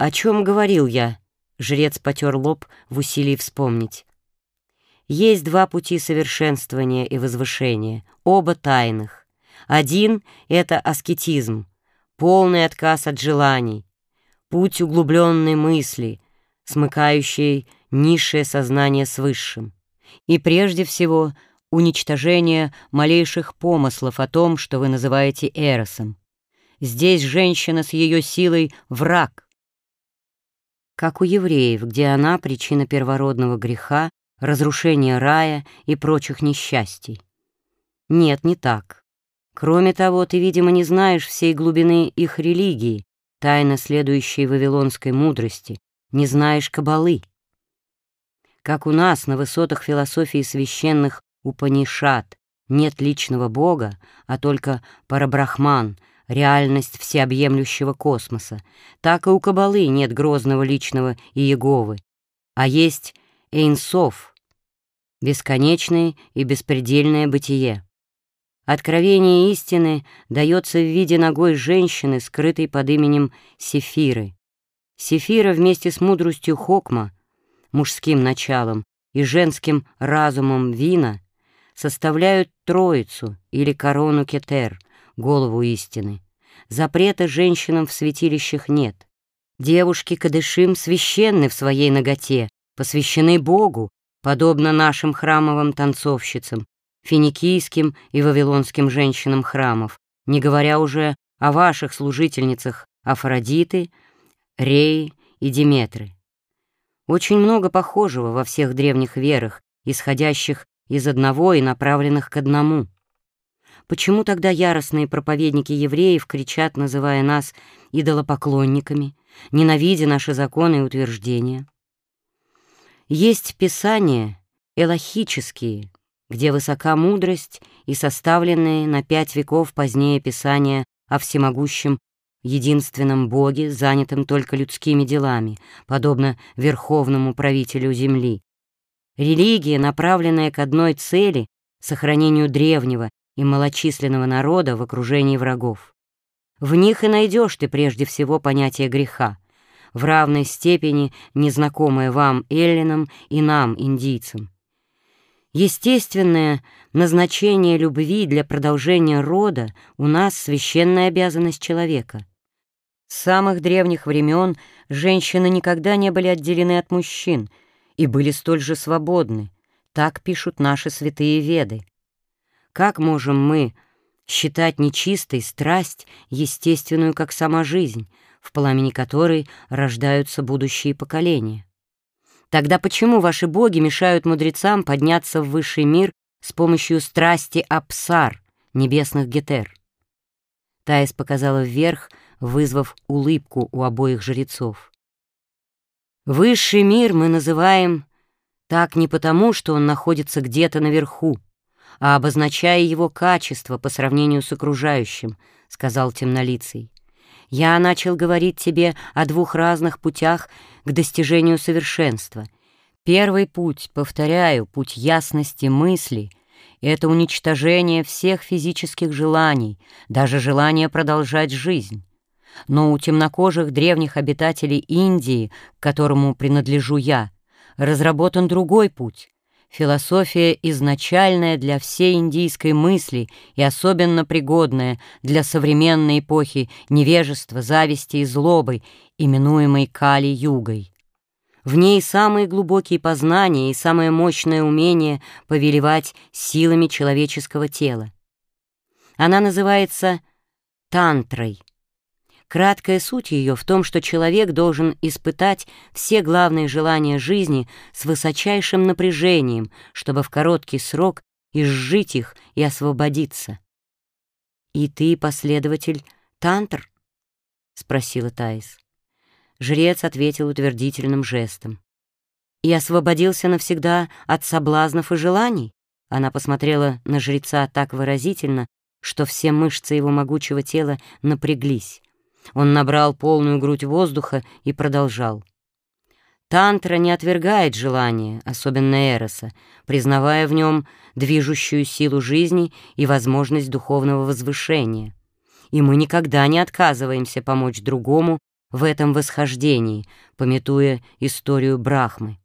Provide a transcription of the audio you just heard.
«О чем говорил я?» — жрец потер лоб в усилии вспомнить. «Есть два пути совершенствования и возвышения, оба тайных. Один — это аскетизм, полный отказ от желаний, путь углубленной мысли, смыкающий низшее сознание с высшим. И прежде всего — уничтожение малейших помыслов о том, что вы называете эросом. Здесь женщина с ее силой — враг. Как у евреев, где она — причина первородного греха, разрушения рая и прочих несчастий. Нет, не так. Кроме того, ты, видимо, не знаешь всей глубины их религии, тайно следующей вавилонской мудрости, не знаешь кабалы. Как у нас на высотах философии священных Упанишат нет личного бога, а только парабрахман — реальность всеобъемлющего космоса, так и у Кабалы нет грозного личного Иеговы, а есть Эйнсов, бесконечное и беспредельное бытие. Откровение истины дается в виде ногой женщины, скрытой под именем Сефиры. Сефира вместе с мудростью Хокма, мужским началом, и женским разумом Вина составляют Троицу или корону Кетер — голову истины. Запрета женщинам в святилищах нет. Девушки Кадышим священны в своей ноготе, посвящены Богу, подобно нашим храмовым танцовщицам, финикийским и вавилонским женщинам храмов, не говоря уже о ваших служительницах Афродиты, Реи и Диметры. Очень много похожего во всех древних верах, исходящих из одного и направленных к одному — Почему тогда яростные проповедники евреев кричат, называя нас идолопоклонниками, ненавидя наши законы и утверждения? Есть писания элохические, где высока мудрость и составленные на пять веков позднее писания о всемогущем единственном Боге, занятом только людскими делами, подобно верховному правителю земли. Религия, направленная к одной цели — сохранению древнего и малочисленного народа в окружении врагов. В них и найдешь ты прежде всего понятие греха, в равной степени незнакомое вам, эллинам, и нам, индийцам. Естественное назначение любви для продолжения рода у нас священная обязанность человека. С самых древних времен женщины никогда не были отделены от мужчин и были столь же свободны, так пишут наши святые веды. Как можем мы считать нечистой страсть, естественную, как сама жизнь, в пламени которой рождаются будущие поколения? Тогда почему ваши боги мешают мудрецам подняться в высший мир с помощью страсти Апсар, небесных гетер? Таис показала вверх, вызвав улыбку у обоих жрецов. Высший мир мы называем так не потому, что он находится где-то наверху, а обозначая его качество по сравнению с окружающим», — сказал темнолицый. «Я начал говорить тебе о двух разных путях к достижению совершенства. Первый путь, повторяю, путь ясности мысли — это уничтожение всех физических желаний, даже желания продолжать жизнь. Но у темнокожих древних обитателей Индии, к которому принадлежу я, разработан другой путь — Философия изначальная для всей индийской мысли и особенно пригодная для современной эпохи невежества, зависти и злобы, именуемой Кали-югой. В ней самые глубокие познания и самое мощное умение повелевать силами человеческого тела. Она называется тантрой, Краткая суть ее в том, что человек должен испытать все главные желания жизни с высочайшим напряжением, чтобы в короткий срок изжить их и освободиться. «И ты последователь Тантр?» — спросила Таис. Жрец ответил утвердительным жестом. «И освободился навсегда от соблазнов и желаний?» Она посмотрела на жреца так выразительно, что все мышцы его могучего тела напряглись. Он набрал полную грудь воздуха и продолжал. Тантра не отвергает желания, особенно Эроса, признавая в нем движущую силу жизни и возможность духовного возвышения. И мы никогда не отказываемся помочь другому в этом восхождении, пометуя историю Брахмы.